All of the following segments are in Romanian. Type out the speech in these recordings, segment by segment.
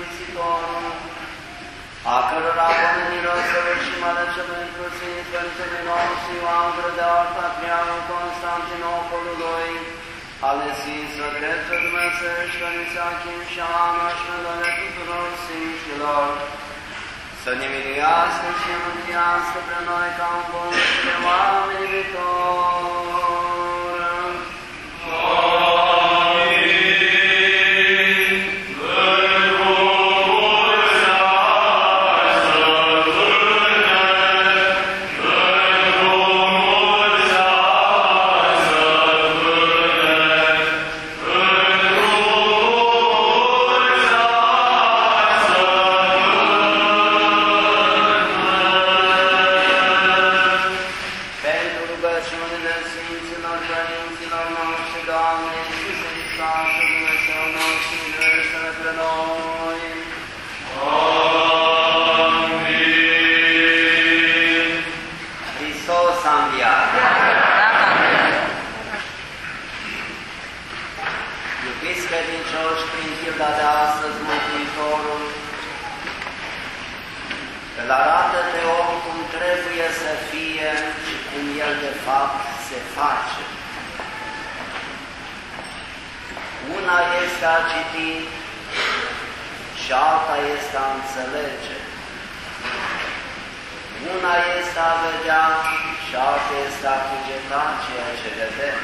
Vasilie Mărturisitorul, a cărora pomenilor săvârșim alăcele inclusiv Părintele nostru Ioan Gură de Ort, Patriarul Constantinopolului, ale Sfinților Dreptul Dumnezeu și Părinții Achim și Ana și Mândole tuturor Sfinților, să ne miliască și ne mântuiască pe noi ca un bun și de oameni viitor. Prin childa de astăzi, Mântuitorul, îl arată pe om cum trebuie să fie și cum el de fapt se face. Una este a citi și alta este a înțelege. Una este a vedea și alta este a cugeta ceea ce vedem.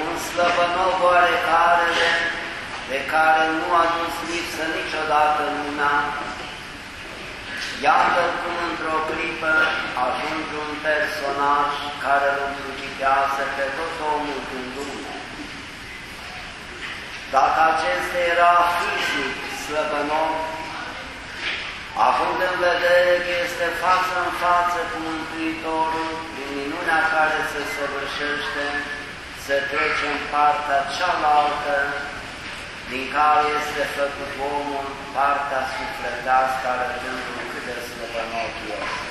Un slăbănov oarecare de care nu a dus lipsă niciodată în lumea, iată cum într-o clipă ajunge un personaj care îl întruchipează pe tot omul din lume. Dacă acesta era fizic slăbănov, având în vedere că este față în față cu Mântuitorul, prin minunea care se săvârșește, să trece în partea cealaltă, din care este făcut omul, partea sufletească, arătându-l cât de slăbănot este.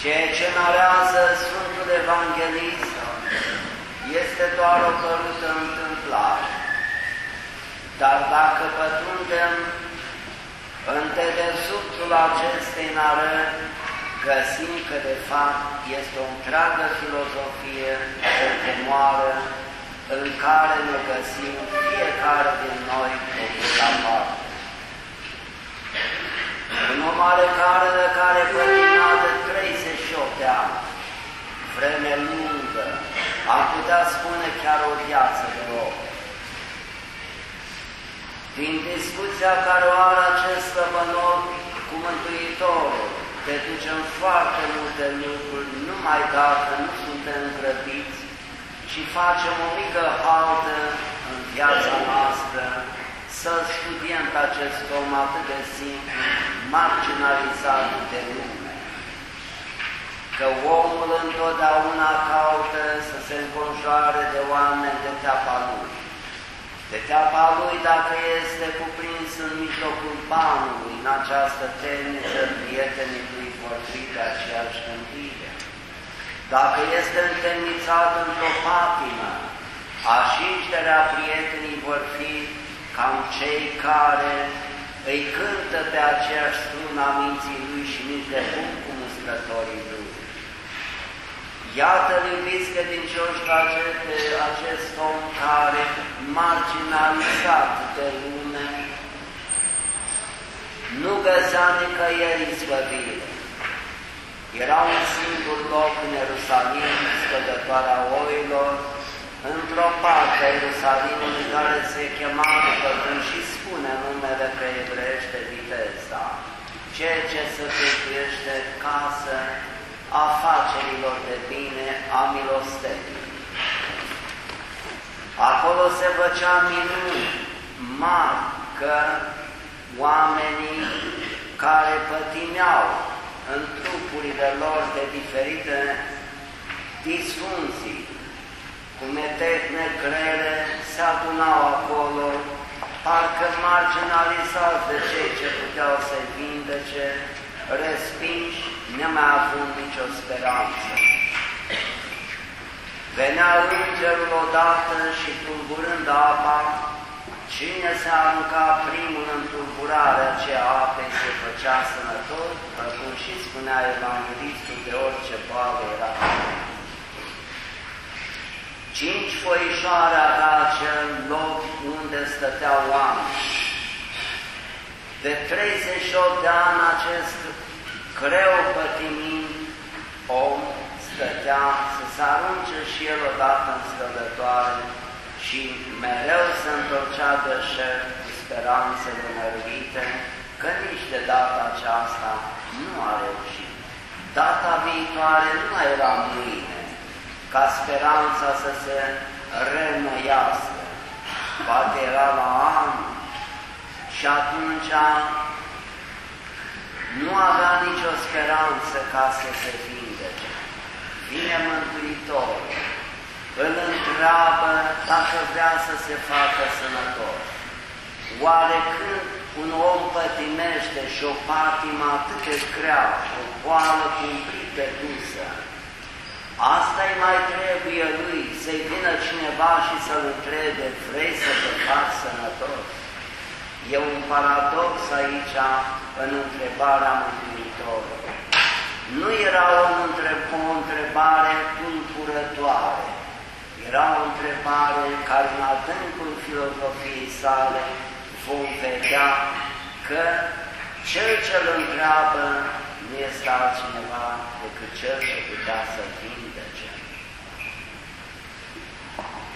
Ceea ce narează Sfântul Evanghelist este doar o părută întâmplare. Dar dacă pătrundem în dedesubtul acestei narări, găsim că de fapt este o întreagă filozofie de temoară în care ne găsim fiecare din noi o la parte. Un om oarecare de care pătimea de 38 de ani, vreme lungă, am putea spune chiar o viață de om. Din discuția care o are acest stăpânor cu Mântuitorul, te ducem foarte multe lucruri, numai dacă nu suntem grăbiți și facem o mică haltă în viața noastră, să studiem pe acest om atât de simplu, marginalizat de lume. Că omul întotdeauna caută să se înconjoare de oameni de teapa lui. De teapa lui dacă este cuprins în mijlocul banului, în această temniță, prietenii lui vor fi de aceeași gândire. Dacă este întemnițat într-o patimă, așinșterea prietenii vor fi cam cei care îi cântă pe aceeași strună a minții lui și nici de cum cu muscătorii lui. Iată-l iubiți credincioși pe acest, acest om care, marginalizat de lume, nu găsea nicăieri izbăvire. Era un singur loc în Ierusalim, scădătoarea oilor, într-o parte a Ierusalimului care se chema, după cum și spune numele pe evreiește Viteza, ceea ce se făcuiește casă afacerilor de bine a milosteniei. Acolo se făcea minuni mari că oamenii care pătimeau în trupurile lor de diferite disfuncții, cu metehne grele, se adunau acolo, parcă marginalizați de cei ce puteau să-i vindece, respinși, nemai având nicio speranță. Venea îngerul odată și tulburând apa, cine se arunca primul în tulburarea aceea apei se făcea sănătos, cum și spunea Evanghelistul de orice boală era. Cinci foișoare avea acel loc unde stăteau oameni. De 38 de ani acest greu pătimind om stătea să se arunce și el odată în scădătoare și mereu se întorcea de șer cu speranțele năruite că nici de data aceasta nu a reușit. Data viitoare nu mai era mâine, ca speranța să se reînnoiască. Poate era la an și atunci nu avea nicio speranță ca să se vindece. Vine Mântuitorul, îl întreabă dacă vrea să se facă sănătos. Oare când un om pătimește și o patimă atât de grea, o boală cumplit de dusă, asta îi mai trebuie lui, să-i vină cineva și să-l întrebe, vrei să te faci sănătos? E un paradox aici în întrebarea Mântuitorului. Nu era o, întreb o întrebare tulburătoare, era o întrebare care în adâncul filozofiei sale vom vedea că cel ce îl întreabă nu este altcineva decât cel ce putea să vindece.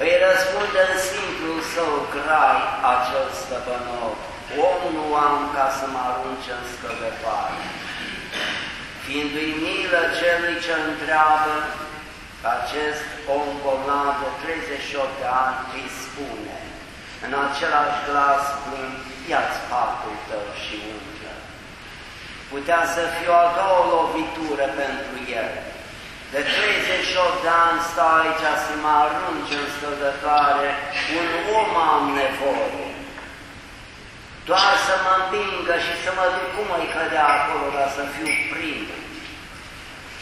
Îi răspunde în simplul său grai acel stăpânor, om nu am ca să mă arunce în scădătoare. Fiindu-i milă celui ce întreabă, acest om bolnav de 38 de ani îi spune, în același glas blând, ia-ți patul tău și umblă. Putea să fie o a doua lovitură pentru el. De 38 de ani stau aici să mă arunce în scăldătoare, un om am nevoie. Doar să mă împingă și să mă duc cum îi cădea acolo, dar să fiu primul.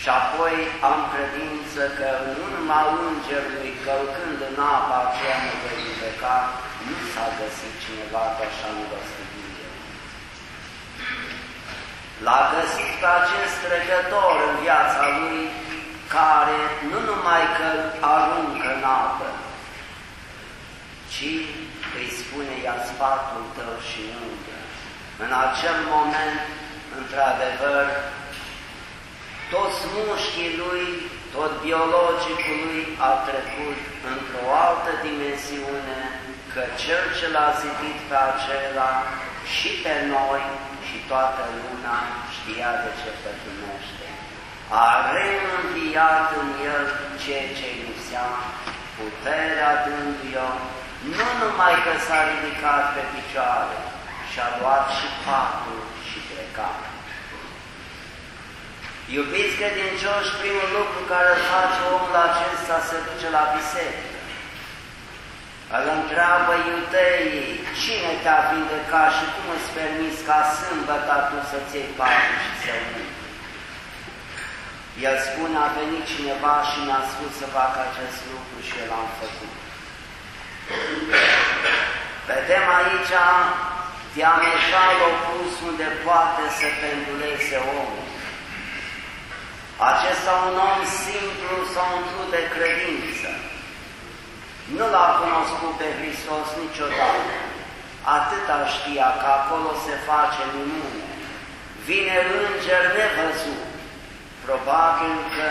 Și apoi am credință că în urma îngerului călcând în apa aceea mă voi vindeca, nu s-a găsit cineva pe așa milostivie. L-a găsit pe acest trecător în viața lui, care nu numai că aruncă în apă, ci îi spune, ia spatul tău și umblă. În acel moment, într-adevăr, toți mușchii lui, tot biologicul lui a trecut într-o altă dimensiune, că Cel ce l-a zidit pe acela și pe noi și toată lumea știa de ce pătimește. A reînviat în el ceea ce îi lipsea, puterea dându-i-o, nu numai că s-a ridicat pe picioare, și-a luat și patul și plecat. Iubiți credincioși, primul lucru care îl face omul acesta se duce la biserică. Îl întreabă iudeii, cine te-a vindecat și cum îți permis ca sâmbătă tu să-ți iei patul și să umpli? El spune, a venit cineva și mi-a spus să fac acest lucru și el am făcut. Vedem aici diametral opus unde poate să penduleze omul. Acesta un om simplu sau umplut de credință. Nu l-a cunoscut pe Hristos niciodată. Atâta știa că acolo se face minune. Vine înger nevăzut Probabil că,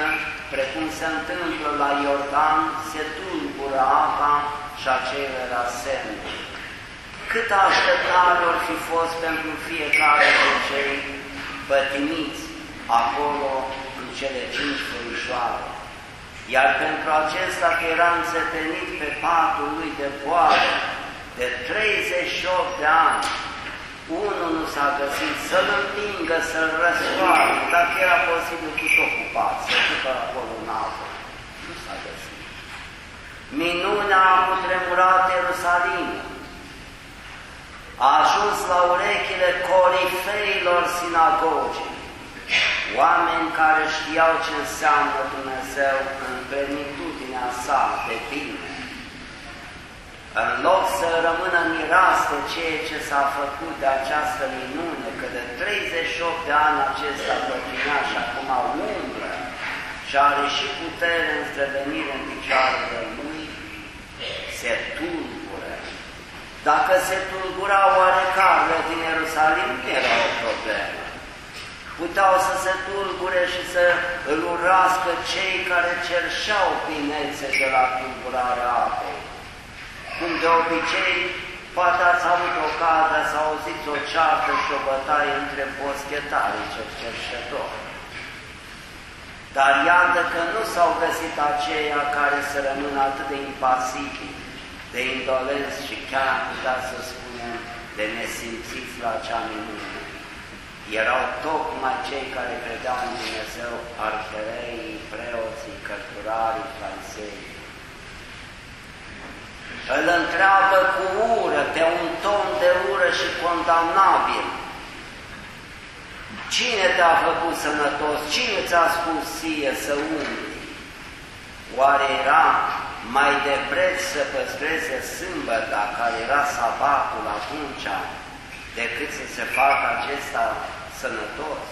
precum se întâmplă la Iordan, se tulbură apa și acele era semne. Cât așteptare ar fi fost pentru fiecare din cei pătimiți acolo în cele cinci fărișoare. Iar pentru acesta că era înțepenit pe patul lui de boală de 38 de ani, unul nu s-a găsit să-l împingă, să-l răscoare, dacă era posibil cu tot ocupat, să ducă acolo în apă. Nu s-a găsit. Minunea a putremurat Ierusalim. A ajuns la urechile corifeilor sinagogii, oameni care știau ce înseamnă Dumnezeu în plenitudinea sa de bine în loc să rămână miras de ceea ce s-a făcut de această minune, că de 38 de ani acesta pătrinea și acum umblă și are și putere în străvenire în picioarele lui, se tulbură. Dacă se tulbura oarecare din Ierusalim, nu era o problemă. Puteau să se tulbure și să îl urască cei care cerșeau binețe de la tulburarea apei cum de obicei, poate ați avut ocazia să auziți o ceartă și o bătaie între boschetarii cercetători. Dar iată că nu s-au găsit aceia care să rămână atât de impasibili, de indolenți și chiar am putea să spunem de nesimțiți la acea minune. Erau tocmai cei care credeau în Dumnezeu, arhereii, preoții, cărturarii, farisei, îl întreabă cu ură, pe un ton de ură și condamnabil. Cine te-a făcut sănătos? Cine ți-a spus ție să umbli? Oare era mai de preț să păstreze sâmbăta, care era sabatul atunci, decât să se facă acesta sănătos?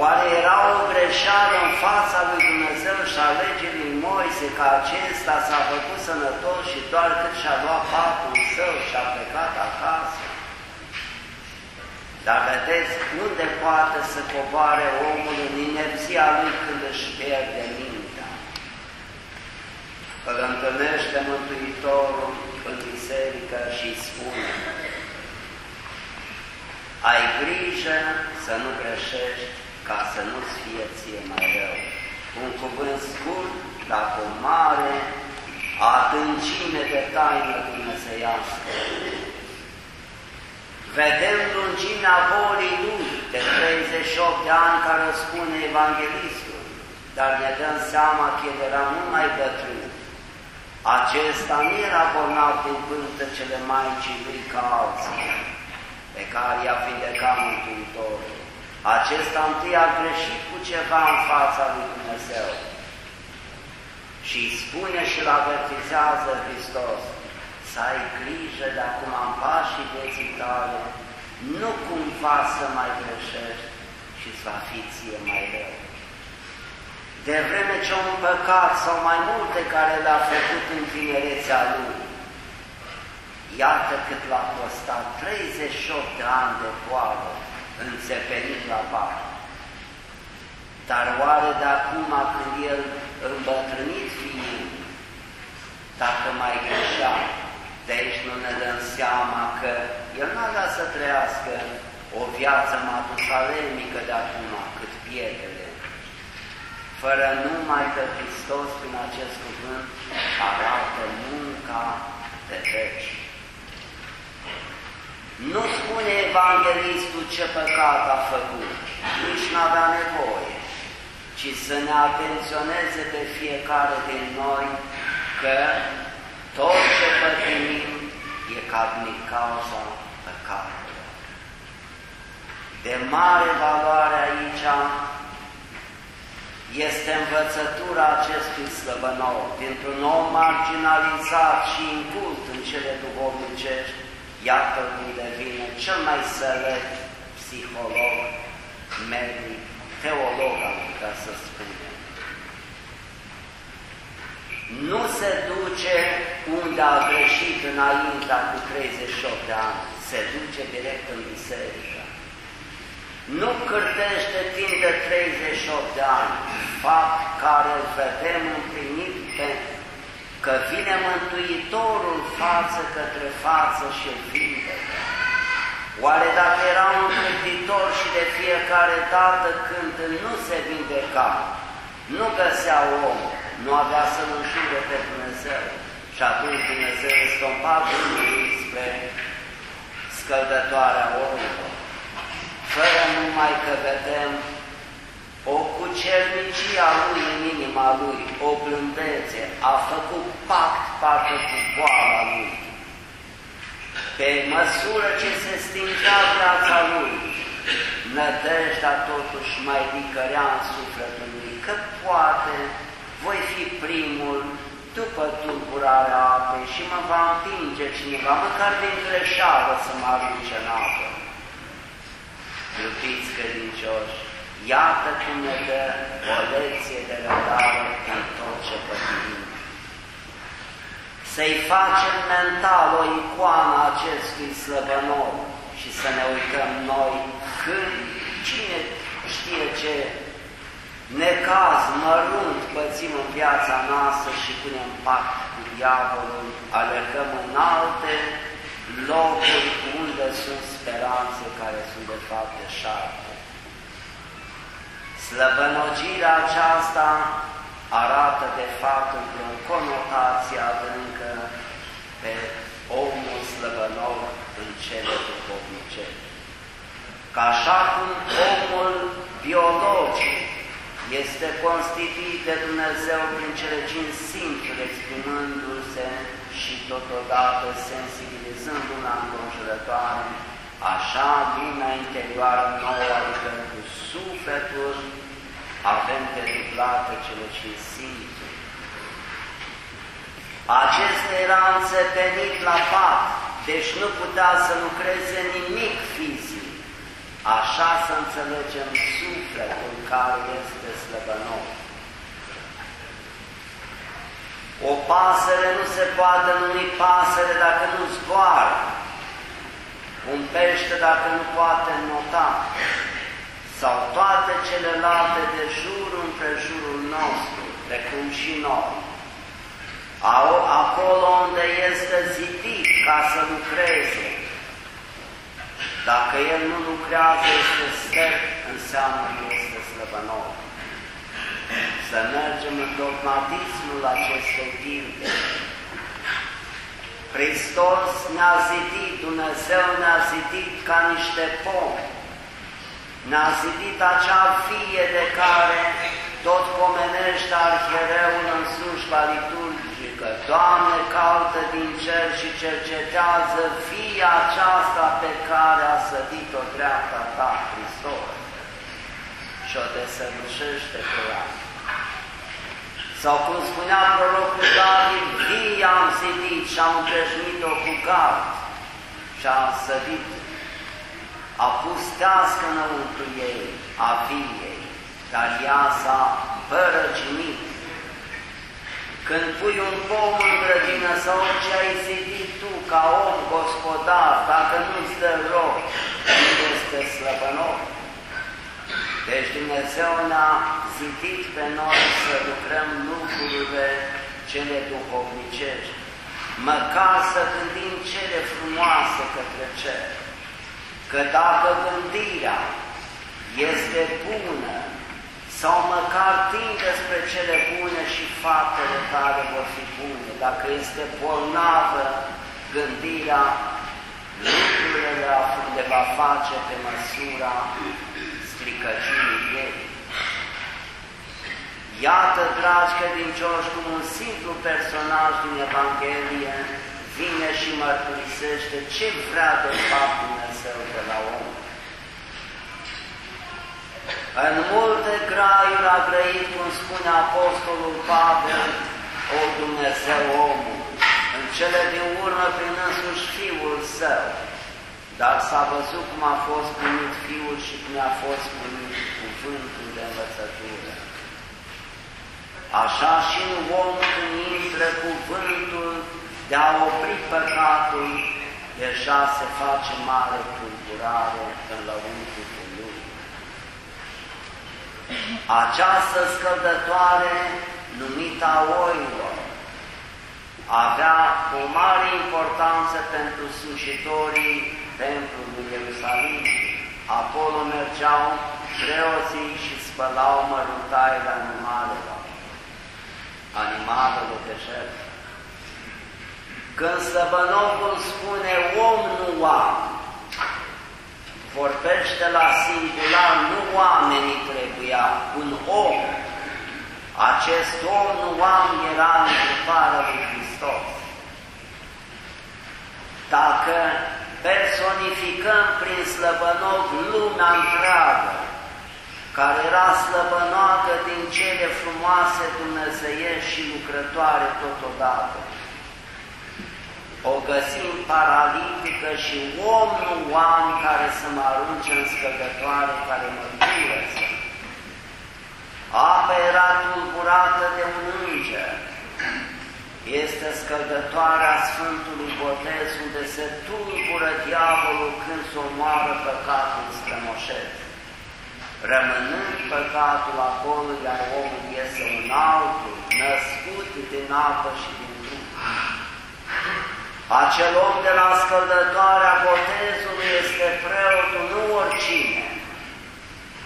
Oare era o greșeală în fața lui Dumnezeu și a legii lui Moise că acesta s-a făcut sănătos și doar cât și-a luat patul său și a plecat acasă? Dar vedeți unde poate să coboare omul în inerția lui când își pierde mintea? Îl întâlnește Mântuitorul în biserică și îi spune ai grijă să nu greșești ca să nu-ți fie ție mai rău. Un cuvânt scurt, dar cu mare adâncime de taină dumnezeiască. Vedem lungimea bolii lui de 38 de ani care o spune Evanghelistul, dar ne dăm seama că el era mult mai bătrân. Acesta nu era bolnav din cele Maicii lui ca alții, pe care i-a vindecat Mântuitorul. Acesta întâi a greșit cu ceva în fața lui Dumnezeu și îi spune și îl avertizează Hristos să ai grijă de acum în pașii vieții tale, nu cumva să mai greșești și să va fi ție mai rău. De vreme ce un păcat sau mai multe care le-a făcut în tinerețea lui, iată cât l-a costat 38 de ani de boală, înțepenit la bar. Dar oare de acum când el îmbătrânit fiind, dacă mai greșea, de aici nu ne dăm seama că el nu avea să trăiască o viață matusalemică de acum, cât pietrele, fără numai că Hristos prin acest cuvânt arată munca de veci. Nu spune Evanghelistul ce păcat a făcut, nici nu avea nevoie, ci să ne atenționeze pe fiecare din noi că tot ce pătimim e ca din cauza păcatului. De mare valoare aici este învățătura acestui slăbănou, dintr-un om marginalizat și incult în cele duhovnicești, iată cum devine cel mai select psiholog, medic, teolog, am putea să spunem. Nu se duce unde a greșit înaintea cu 38 de ani, se duce direct în biserică. Nu cârtește timp de 38 de ani, fapt care îl vedem împlinit pe că vine Mântuitorul față către față și îl vindecă. Oare dacă era un gânditor și de fiecare dată când nu se vindeca, nu găsea om, nu avea să-L înjure pe Dumnezeu și atunci Dumnezeu stompa gândul spre scăldătoarea omului, fără numai că vedem o cucernicie a lui în inima lui, o blândețe, a făcut pact parcă cu boala lui. Pe măsură ce se stingea viața lui, nădejdea totuși mai licărea în sufletul lui, că poate voi fi primul după tulburarea apei și mă va împinge cineva, măcar din greșeală să mă arunce în apă. Iubiți credincioși, iată cum ne dă o lecție de răbdare în tot ce pătimim. Să-i facem mental o icoană acestui slăbănor și să ne uităm noi când, cine știe ce necaz mărunt pățim în viața noastră și punem pact cu diavolul, alergăm în alte locuri unde sunt speranțe care sunt de fapt deșarte. Slăbănogirea aceasta arată de fapt într-o conotație adâncă pe omul slăbănor în cele duhovnicești. Ca așa cum omul biologic este constituit de Dumnezeu prin cele cinci simțuri, exprimându-se și totodată sensibilizând una înconjurătoare, așa lumea interioară nouă, adică cu sufletul, avem dedublate cele cinci simțuri. Acesta era înțepenit la pat, deci nu putea să lucreze nimic fizic. Așa să înțelegem sufletul care este slăbănor. O pasăre nu se poate numi pasăre dacă nu zboară. Un pește dacă nu poate nota. Sau toate celelalte de jur împrejurul nostru, precum și noi. Acolo unde este zidit ca să lucreze, dacă el nu lucrează, este stăr, înseamnă că este slăbănor. Să mergem în dogmatismul acestei tilde. Hristos ne-a zidit, Dumnezeu ne-a zidit ca niște pomi. Ne-a zidit acea fie de care tot pomenește arhiereul în slujba liturgică. Doamne, caută din cer și cercetează fia aceasta pe care a sădit-o dreapta ta, Hristos, și o desăvârșește pe ea. Sau cum spunea prorocul David, fia am zidit și am împrejmuit-o cu gard și am sădit, a pus tească înăuntru ei, a viei, dar ea s-a părăginit. Când pui un pom în grădină sau ce ai zidit tu ca om gospodar, dacă nu-ți dă rog, este slăbănor. Deci Dumnezeu ne-a zidit pe noi să lucrăm lucrurile cele duhovnicești, măcar să gândim cele frumoase către cer. Că dacă gândirea este bună, sau măcar tinde spre cele bune și faptele care vor fi bune. Dacă este bolnavă gândirea, lucrurile le va face pe măsura stricăciunii ei. Iată, dragi credincioși, cum un simplu personaj din Evanghelie vine și mărturisește ce vrea de fapt Dumnezeu de la om. În multe graiuri a grăit, cum spune Apostolul Pavel, o Dumnezeu omul, în cele din urmă prin însuși Fiul Său, dar s-a văzut cum a fost primit Fiul și cum a fost primit cuvântul de învățătură. Așa și în om când intră cuvântul de a opri păcatul, deja se face mare tulburare în lăuntru Această scăldătoare numită a oilor avea o mare importanță pentru slujitorii templului Ierusalim. Acolo mergeau preoții și spălau măruntaile animalelor, animalele de jertfă. Când Slăbănogul spune om nu oameni, vorbește la singular, nu oamenii trebuia, un om. Acest om nu oameni era în gruparea lui Hristos. Dacă personificăm prin slăbănog lumea întreagă, care era slăbănoagă din cele frumoase dumnezeiești și lucrătoare totodată, o găsim paralitică și om nu oameni care să mă arunce în scăgătoare, care mă curăță. Apa era tulburată de un înger. Este scăgătoarea Sfântului Botez, unde se tulbură diavolul când se omoară păcatul strămoșesc. Rămânând păcatul acolo, iar omul este un altul, născut din apă și din Duh. Acel om de la scăldătoarea botezului este preotul, nu oricine,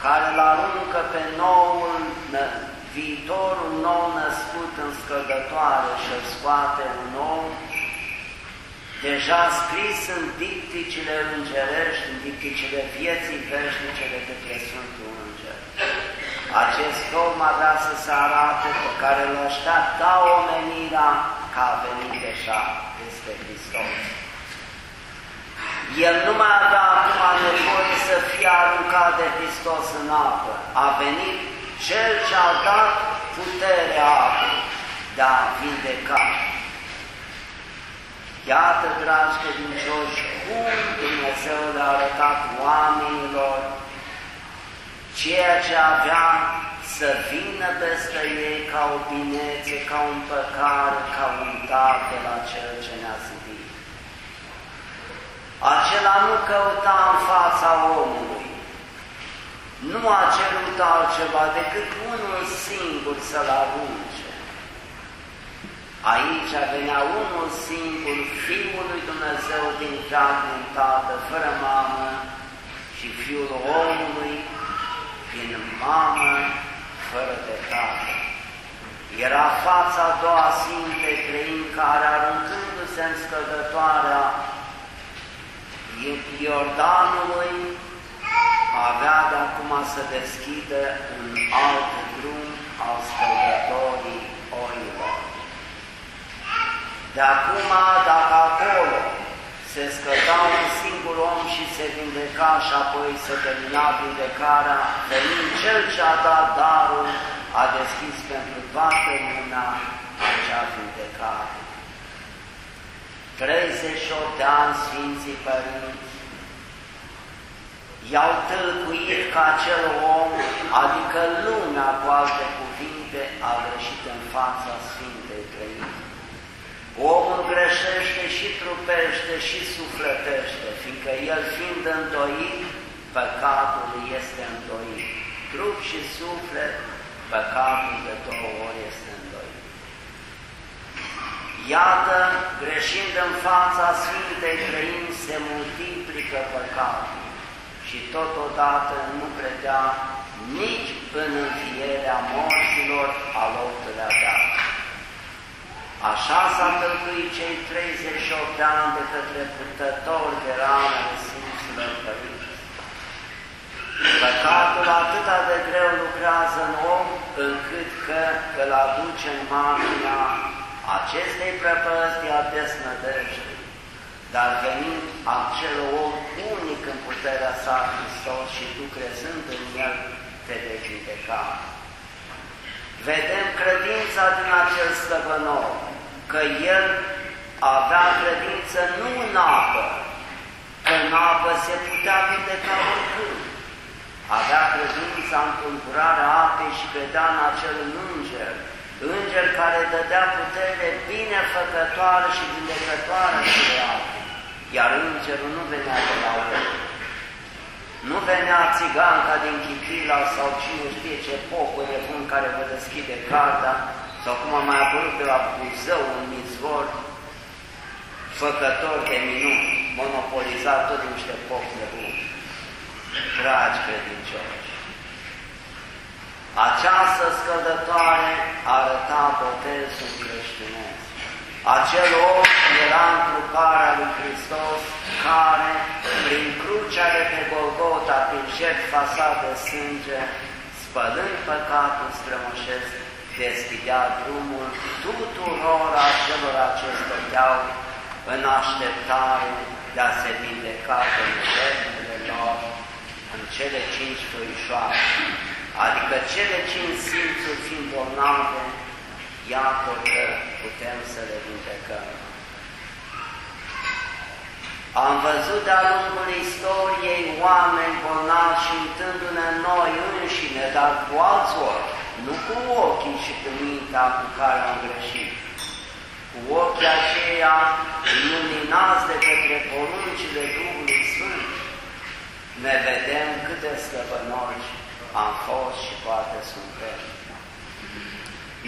care îl aruncă pe noul, viitorul nou născut în scăldătoare și îl scoate un om deja scris în dicticile îngerești, în dicticile vieții veșnice de către Sfântul Înger. Acest om avea să se arate pe care îl așteapta omenirea ca a venit deja este Hristos. El nu mai avea acum nevoie să fie aruncat de Hristos în apă. A venit Cel ce a dat puterea apei de a vindeca. Iată, dragi credincioși, cum Dumnezeu le-a arătat oamenilor ceea ce avea să vină peste ei ca o binețe, ca un păcare, ca un dar de la Cel ce ne-a zidit. Acela nu căuta în fața omului, nu a cerut altceva decât unul singur să-l arunce. Aici venea unul singur, Fiul lui Dumnezeu din veac, din Tată, fără mamă, și Fiul omului din mamă, fără de tată. Era fața a doua Sfinte Trăim care, aruncându-se în scădătoarea Iordanului, avea de acum să deschidă un alt drum al scăldătorii oilor. De acum, dacă acolo se scăta un singur om și se vindeca și apoi se termina vindecarea, venind Cel ce a dat darul, a deschis pentru toată lumea acea vindecare. 38 de ani Sfinții Părinți i-au tâlcuit ca acel om, adică lumea, cu alte cuvinte, a greșit în fața Sfintei Trăimi. Omul greșește și trupește și sufletește, fiindcă el fiind îndoit, păcatul este îndoit. Trup și suflet, păcatul de două ori este îndoit. Iată, greșind în fața Sfintei Trăim, se multiplică păcatul și totodată nu credea nici în înfierea morților al optulea deal. Așa s-a tălcuit cei 38 de ani de către purtători de ranele Sfinților Părinți. Păcatul atât de greu lucrează în om, încât că îl aduce în marginea acestei prăpăstii a desnădejdei. Dar venind acel om unic în puterea sa Hristos și tu crezând în El, te vei judeca. Vedem credința din acel stăpânor, că el avea credință nu în apă, că în apă se putea vindeca oricând. Avea credința în tulburarea apei și credea în acel înger, înger care dădea putere binefăcătoare și vindecătoare de apă, iar îngerul nu venea de la om. Nu venea țiganca din Chipila sau cine știe ce popă nebun care vă deschide carta, sau cum a mai apărut de la Buzău un mizvor, făcător de minuni, monopolizat tot de niște popi nebuni. Dragi credincioși, această scăldătoare arăta botezul creștinesc. Acel om era întruparea lui Hristos care, prin crucea de pe Golgota, prin jertfa sa de sânge, spălând păcatul strămoșesc, deschidea drumul tuturor acelor ce stăteau în așteptare de a se vindeca de nevoile lor în cele cinci făișoare, adică cele cinci simțuri fiind bolnave, iată că putem să le vindecăm. Am văzut de-a lungul istoriei oameni bolnavi și uitându-ne noi înșine, dar cu alți ochi, nu cu ochii și cu mintea cu care am greșit, cu ochii aceia luminați de către poruncile Duhului Sfânt, ne vedem cât de slăbănoși am fost și poate suntem.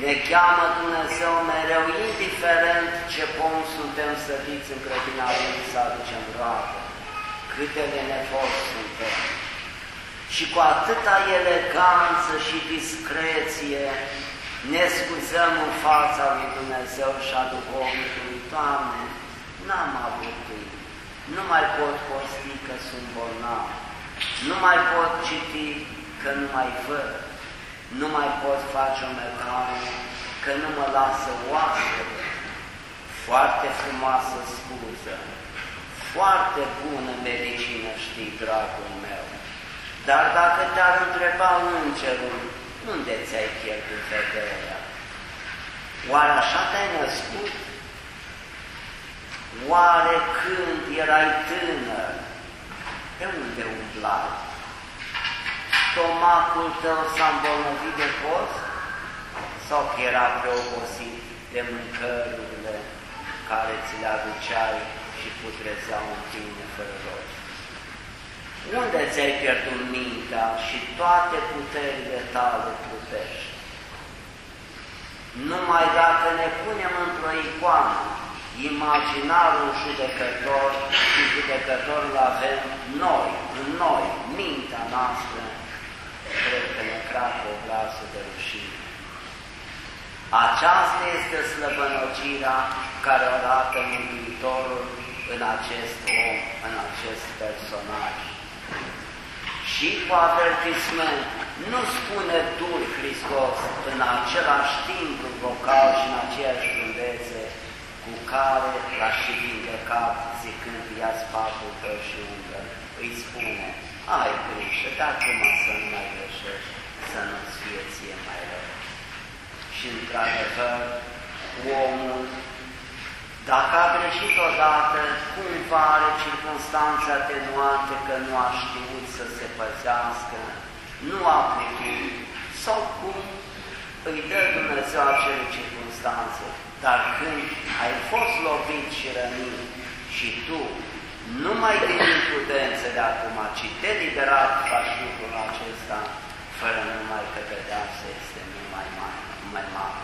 Ne cheamă Dumnezeu mereu, indiferent ce pom suntem sădiți în grădina Lui să aducem roată, câte de nevoți suntem. Și cu atâta eleganță și discreție ne scuzăm în fața lui Dumnezeu și a Duhovnicului, Doamne, n-am avut timp, nu mai pot posti că sunt bolnav, nu mai pot citi că nu mai văd, nu mai pot face o metare, că nu mă lasă oaspete. Foarte frumoasă scuză, foarte bună medicină, știi, dragul meu. Dar dacă te-ar întreba îngerul, unde ți-ai pierdut vederea? Oare așa te-ai născut? Oare când erai tânăr, pe unde umblai? Stomacul tău s-a îmbolnăvit de post? Sau că era preobosit de mâncărurile care ți le aduceai și putrezeau în tine fără rost? Unde ți-ai pierdut mintea și toate puterile tale plutești? Numai dacă ne punem într-o icoană, imaginarul judecător și judecătorul avem noi, în noi, mintea noastră, cred că ne cracă o glasă de rușine. Aceasta este slăbănocirea care arată Mântuitorul în acest om, în acest personaj. Și cu avertisment, nu spune dur Hristos în același timp vocal și în aceeași rândețe cu care l-a și vindecat zicând ia spatul tău și umbră, îi spune, ai grijă, dar acum să nu mai greșești, să nu-ți fie ție mai rău. Și într-adevăr, omul dacă a greșit odată, cumva are circunstanțe atenuante că nu a știut să se păzească, nu a putut, sau cum îi dă Dumnezeu acele circunstanțe. Dar când ai fost lovit și rănit și tu, numai din imprudență de acum, ci deliberat faci lucrul acesta, fără numai că pedeapsa este mult mai mare. Mai mare.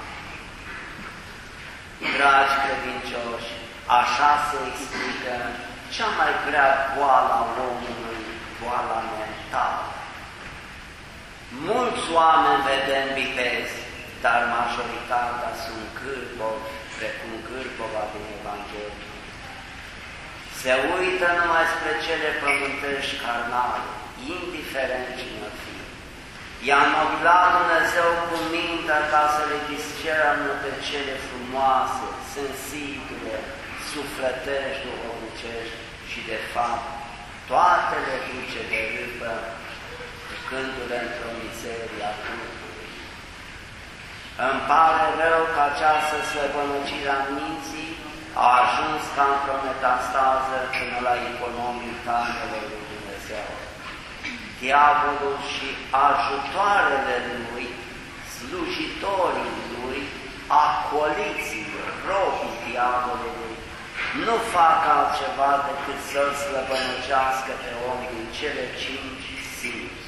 Dragi credincioși, așa se explică cea mai grea boală a omului, boala mentală. Mulți oameni vedem vitezi, dar majoritatea sunt cârbovi, precum cârbova din Evanghelie. Se uită numai spre cele pământești carnale, indiferent cine fi. I-a noblat Dumnezeu cu mintea ca să le discernă pe cele frumoase, sensibile, sufletești, duhovnicești și, de fapt, toate le duce de râpă, ducându-le într-o mizerie a trupului. Îmi pare rău că această slăbănăcire a minții a ajuns ca într-o metastază până la economii tanelor lui Dumnezeu diavolul și ajutoarele lui, slujitorii lui, acoliții, robii diavolului, nu fac altceva decât să-L slăbănocească pe om din cele cinci simțuri.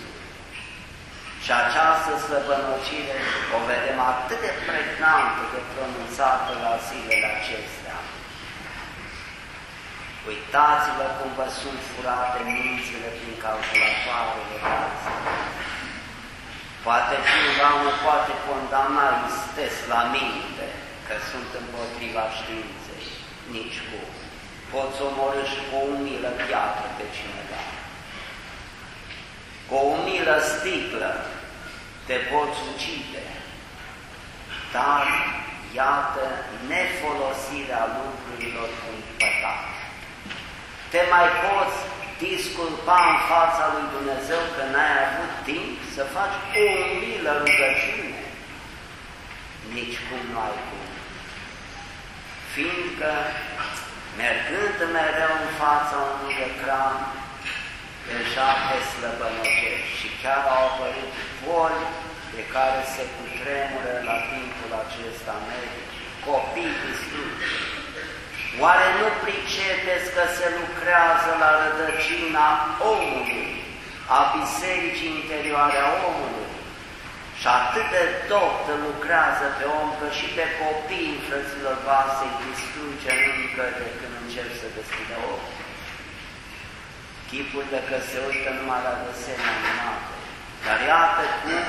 Și această slăbănocire o vedem atât de pregnantă, de pronunțată la zilele acestea. Uitați-vă cum vă sunt furate mințile prin calculatoarele de Poate cineva mă poate condamna istesc la minte că sunt împotriva științei. Nici cum. Poți omorâ și cu o umilă piatră pe cineva. Cu o umilă sticlă te poți ucide. Dar, iată, nefolosirea lucrurilor cu păcat. Te mai poți disculpa în fața lui Dumnezeu că n-ai avut timp să faci o umilă rugăciune. Nici cum nu ai cum. Fiindcă, mergând mereu în fața unui ecran, deja te slăbănogești și chiar au apărut boli de care se cutremură la timpul acesta medici, copii distruși, Oare nu pricepeți că se lucrează la rădăcina omului, a bisericii interioare a omului? Și atât de doctă lucrează pe om, că și pe copii, frăților voastre, îi distruge încă de când încep să deschidă ochii. Chipul de că se uită numai la desene animate. Dar iată cum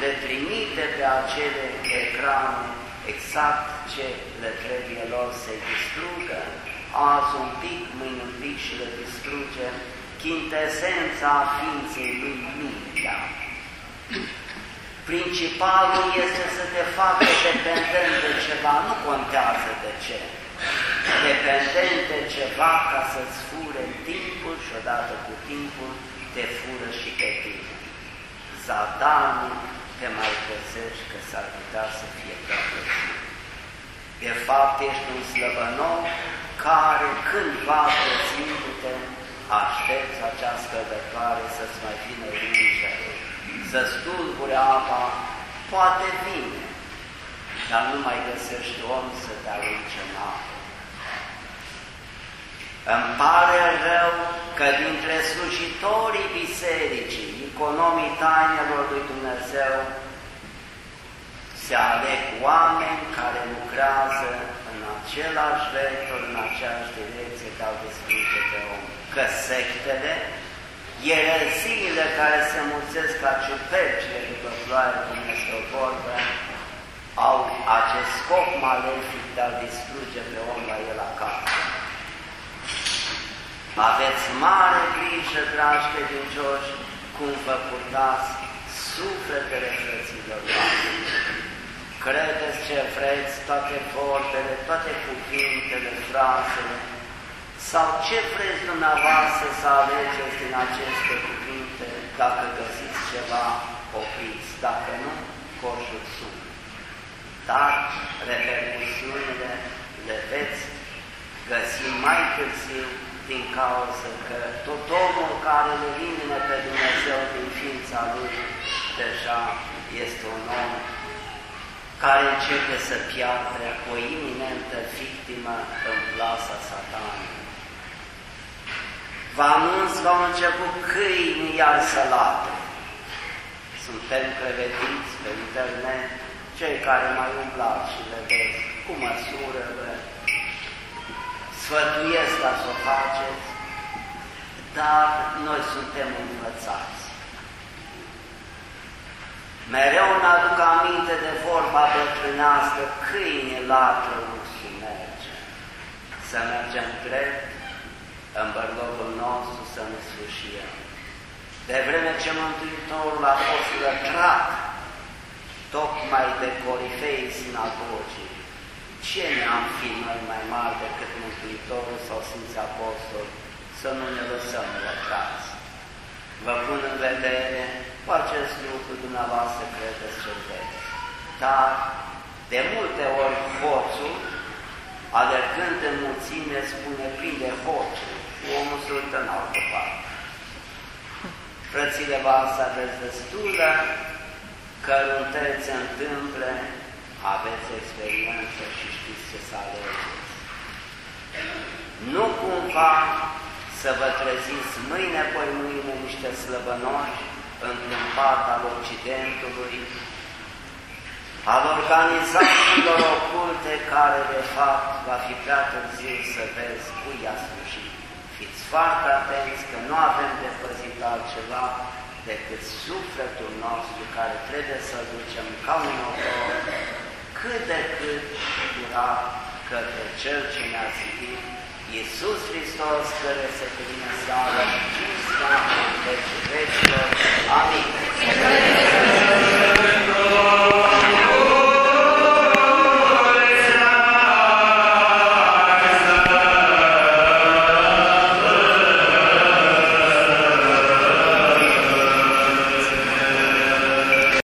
le trimite pe acele ecrane exact ce le trebuie lor să-i distrugă, azi un pic, mâine un pic și le distruge chintesența ființei lui mintea. Principalul este să te facă dependent de ceva, nu contează de ce. Dependent de ceva ca să-ți fure timpul și odată cu timpul te fură și pe tine. Zadanul te mai găsești că s-ar putea să fie prea De fapt, ești un slăbănou care cândva prețindu-te aștepți acea scădătoare să-ți mai vină rângea, să stulbure apa, poate vine, dar nu mai găsești om să te arunce în apă. Îmi pare rău că dintre slujitorii bisericii, economii tainelor lui Dumnezeu, se aleg oameni care lucrează în același vector, în aceeași direcție ca au distruse pe om. Că sectele, ereziile care se mulțesc ca ciupercile după floare, cum este o vorbă, au acest scop malefic de a distruge pe om la el acasă. Aveți mare grijă, dragi credincioși, cum vă purtați sufletele frăților voastre. Credeți ce vreți, toate vorbele, toate cuvintele, frazele, sau ce vreți dumneavoastră să alegeți din aceste cuvinte, dacă găsiți ceva, opriți, dacă nu, coșul sunt. Dar repercusiunile le veți găsi mai târziu din cauza că tot omul care le vine pe Dumnezeu din ființa lui deja este un om care începe să piardă o iminentă victimă în plasa satanului. Vă anunț că au început câini iar să lată. Suntem pregătiți pe internet, cei care mai umblați și vedeți cu măsură, sfătuiesc ca să o faceți, dar noi suntem învățați. Mereu ne aduc aminte de vorba bătrânească, câine latră nu se merge. Să mergem drept în bărlogul nostru să ne sfârșim. De vreme ce Mântuitorul a fost lătrat tocmai de corifei sinagogii, ce ne-am fi noi mai mari decât Mântuitorul sau Sfinții Apostoli să nu ne lăsăm lătrați? Vă pun în vedere cu acest lucru dumneavoastră credeți ce veți. Dar de multe ori hoțul, alergând în mulțime, spune plin de hoți, omul se uită în altă parte. Frățile voastre aveți destulă căruntăți se întâmplă aveți experiență și știți ce să alegeți. Nu cumva să vă treziți mâine, poi mâine niște slăbănoși într-un part al Occidentului, al organizațiilor oculte care de fapt va fi prea târziu să vezi cui a slujit. Fiți foarte atenți că nu avem de păzit altceva decât sufletul nostru care trebuie să ducem ca un motor cât de cât curat către Cel ce ne-a zidit, Iisus Hristos, care se cuvine seara, cinstea, veci vecilor. Amin.